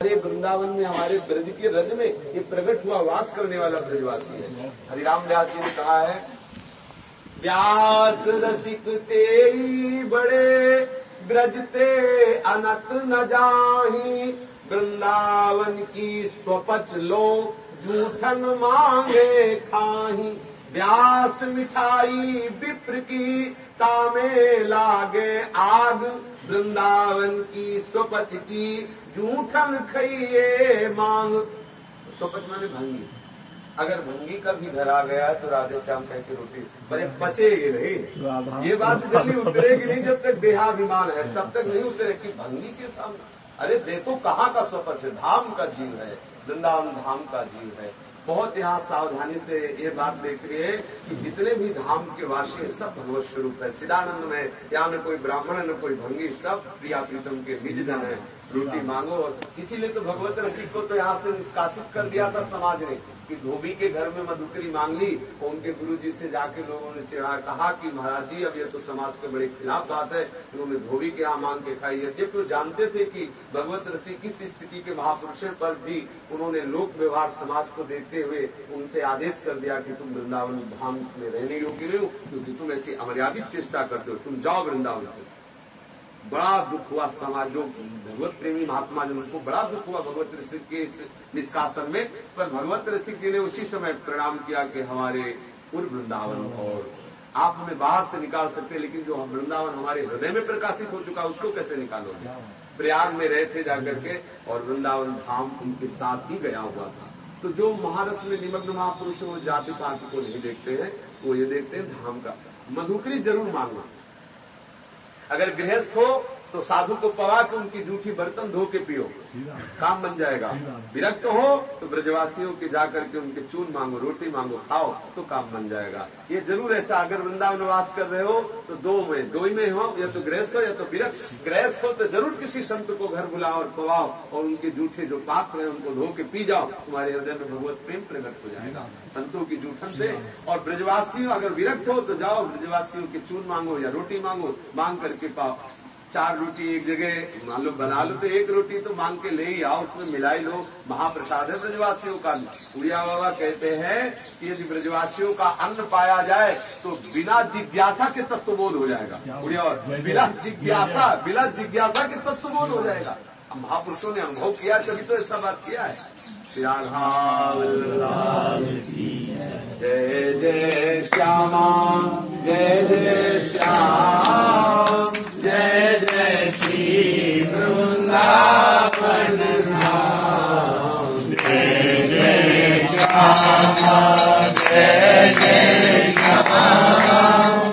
हमारे वृंदावन में, हमारे ब्रज के रज में ये प्रकट हुआ वास करने वाला ब्रजवासी है। हरिराम व्यास जी ने कहा है, व्यास रसिक ते बड़े ब्रजते अनत न जाही। वृंदावन की स्वपच लो, जूठन मांगे खाही। व्यास मिठाई विप्र की तामे लागे आग। वृंदावन की स्वपच की जूठन खइए मांग। स्वपच माने भंगी। अगर भंगी का भी घर आ गया तो राधे श्याम कह के रोटी पर पचेगी नहीं ये बात जल्दी उतरेगी नहीं जब तक देहाभिमान है तब तक नहीं उतरेगी भंगी के सामने। अरे देखो कहाँ का स्वपच है? धाम का जीव है वृंदावन धाम का जीव है। बहुत यहाँ सावधानी से ये बात देख देखिए कि जितने भी धाम के वासी हैं, सब भगवत स्वरूप है। चिदानंद में या न कोई ब्राह्मण है, न कोई भंगी, सब प्रिया प्रीतम के बीज है। रोटी मांगो और इसीलिए तो भगवत रसिक को तो यहाँ से निष्कासित कर दिया था समाज ने कि धोबी के घर में मधुकरी मांग ली और उनके गुरु जी से जाके लोगों ने चिड़ा कहा कि महाराज जी, अब ये तो समाज के बड़े खिलाफ बात है। उन्होंने धोबी के यहाँ मांग के खाई है। जब वो जानते थे कि भगवत ऋषि किस स्थिति के महापुरुषों पर भी उन्होंने लोक व्यवहार समाज को देखते हुए उनसे आदेश कर दिया कि तुम वृंदावन धाम में रहने योग्य नहीं हो, क्योंकि तुम ऐसी अमर्यादित चेष्टा करते हो। तुम जाओ वृंदावन से। बड़ा दुख हुआ समाज जो भगवत प्रेमी महात्मा जन उनको बड़ा दुख हुआ। भगवत ऋषि के इस निष्कासन में, पर भगवत ऋषि जी ने उसी समय प्रणाम किया कि हमारे पूर्व वृंदावन और आप हमें बाहर से निकाल सकते हैं, लेकिन जो हम वृंदावन हमारे हृदय में प्रकाशित हो चुका उसको कैसे निकालोगे? प्रयाग में रहे थे जाकर के, और वृंदावन धाम उनके साथ ही गया हुआ था। तो जो महारस में निमग्न महापुरुष वो जाति पाति को नहीं देखते हैं, वो ये देखते हैं, धाम का। मधुकरी ज़रूर मांगना। अगर गृहस्थ हो तो साधु को पवा के उनकी जूठी बर्तन धो के पियो। काम बन जाएगा। विरक्त हो तो ब्रजवासियों के जाकर के उनके चून मांगो, रोटी मांगो, खाओ तो काम बन जाएगा। ये ज़रूर ऐसा, अगर वृंदावन वास कर रहे हो तो दो में, दो ही में हो, या तो गृहस्थ हो, या तो विरक्त। गृहस्थ हो तो ज़रूर किसी संत को घर बुलाओ और पवाओ, और उनके जूठे जो पात्र है, उनको धो के पी जाओ। तुम्हारे हृदय में भगवत प्रेम प्रकट हो जाएगा। संतों की जूठन से। और ब्रजवासियों, अगर विरक्त हो तो जाओ, ब्रजवासियों के चून मांगो या रोटी मांगो, मांग करके पाओ। चार रोटी एक जगह मान लो बना लो तो एक रोटी तो मांग के ले ही आओ उसमें मिलाई लो। महाप्रसाद है ब्रजवासियों का उड़िया बाबा कहते हैं कि यदि ब्रजवासियों का अन्न पाया जाए तो बिना जिज्ञासा के तत्वबोध हो जाएगा। उड़िया बिना जिज्ञासा बिना जिज्ञासा के तत्वबोध हो जाएगा। महापुरुषों ने अनुभव किया तभी तो ऐसा बात किया है। जय जय श्यामा जय जय श्याम। वृंदावन जय जय श्यामा जय जय श्यामा